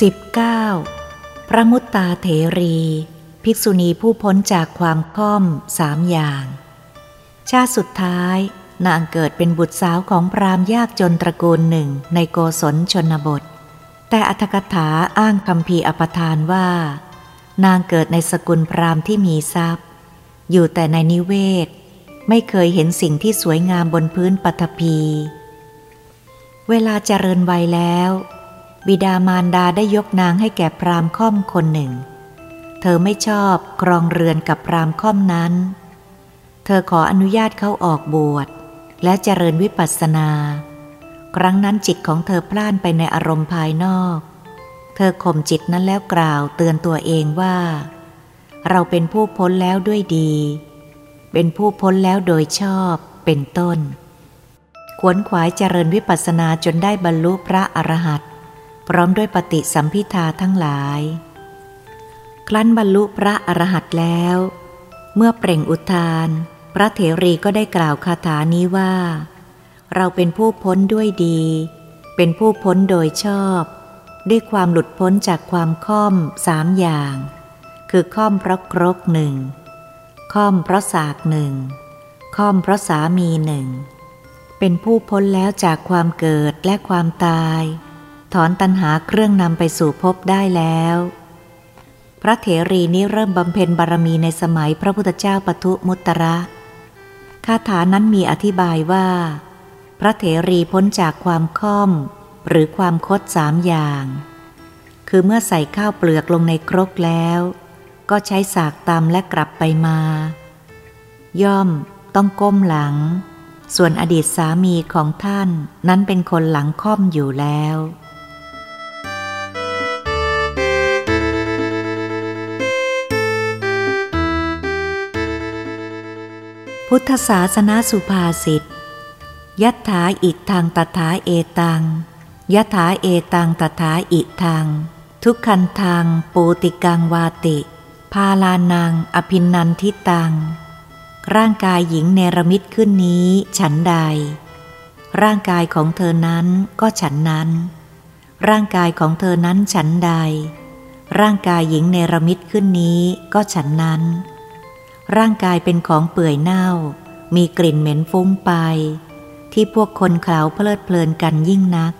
19. พระมุตตาเถรี ภิกษุณีผู้พ้นจากความค่อมสามอย่าง ชาติสุดท้าย นางเกิดเป็นบุตรสาวของพรามยากจนตระกูลหนึ่งในโกศลชนบท แต่อัธกถาอ้างคำพีอปทานว่า นางเกิดในสกุลพรามที่มีทรัพย์ อยู่แต่ในนิเวศ ไม่เคยเห็นสิ่งที่สวยงามบนพื้นปฐพี เวลาเจริญวัยแล้ว บิดามารดาได้ยกนางให้แก่พรามค่อมคนหนึ่ง เธอไม่ชอบครองเรือนกับพรามค่อมนั้น เธอขออนุญาตเขาออกบวชและเจริญวิปัสสนา ครั้งนั้นจิตของเธอพล่านไปในอารมณ์ภายนอก เธอข่มจิตนั้นแล้วกล่าวเตือนตัวเองว่า เราเป็นผู้พ้นแล้วด้วยดี เป็นผู้พ้นแล้วโดยชอบเป็นต้น ขวนขวายเจริญวิปัสสนาจนได้บรรลุพระอรหันต พร้อมด้วยปฏิสัมพิทาทั้งหลาย ครั้นบรรลุพระอรหันต์แล้ว เมื่อเปล่งอุทาน พระเถรีก็ได้กล่าวคาถานี้ว่า เราเป็นผู้พ้นด้วยดี เป็นผู้พ้นโดยชอบ ด้วยความหลุดพ้นจากความค่อมสามอย่าง คือค่อมเพราะครกหนึ่งค่อมเพราะสากหนึ่งค่อมเพราะสามีหนึ่งเป็นผู้พ้นแล้วจากความเกิดและความตาย ถอนตัณหาเครื่องนำไปสู่ภพได้แล้ว พระเถรีนี้เริ่มบำเพ็ญบารมีในสมัยพระพุทธเจ้าปทุมุตระคาถานั้นมีอธิบายว่า พระเถรีพ้นจากความค่อม หรือความคดสามอย่าง คือเมื่อใส่ข้าวเปลือกลงในครกแล้ว ก็ใช้สากตำและกลับไปมา ย่อมต้องก้มหลัง ส่วนอดีตสามีของท่านนั้นเป็นคนหลังค่อมอยู่แล้ว พุทธศาสนาสุภาษิตยัตถาอิทางตถาเอตังยัตถาเอตังตถาอิทัง ทุกขันทางปูติกังวาติ พาลานัง อภินันทิตัง ร่างกายหญิงเนรมิตขึ้นนี้ ฉันใด ร่างกายของเธอนั้นก็ฉันนั้น ร่างกายของเธอนั้นฉันใด ร่างกายหญิงเนรมิตขึ้นนี้ก็ฉันนั้น ร่างกายเป็นของเปื่อยเน่า มีกลิ่นเหม็นฟุ้งไป ที่พวกคนเขาเพลิดเพลินกันยิ่งนัก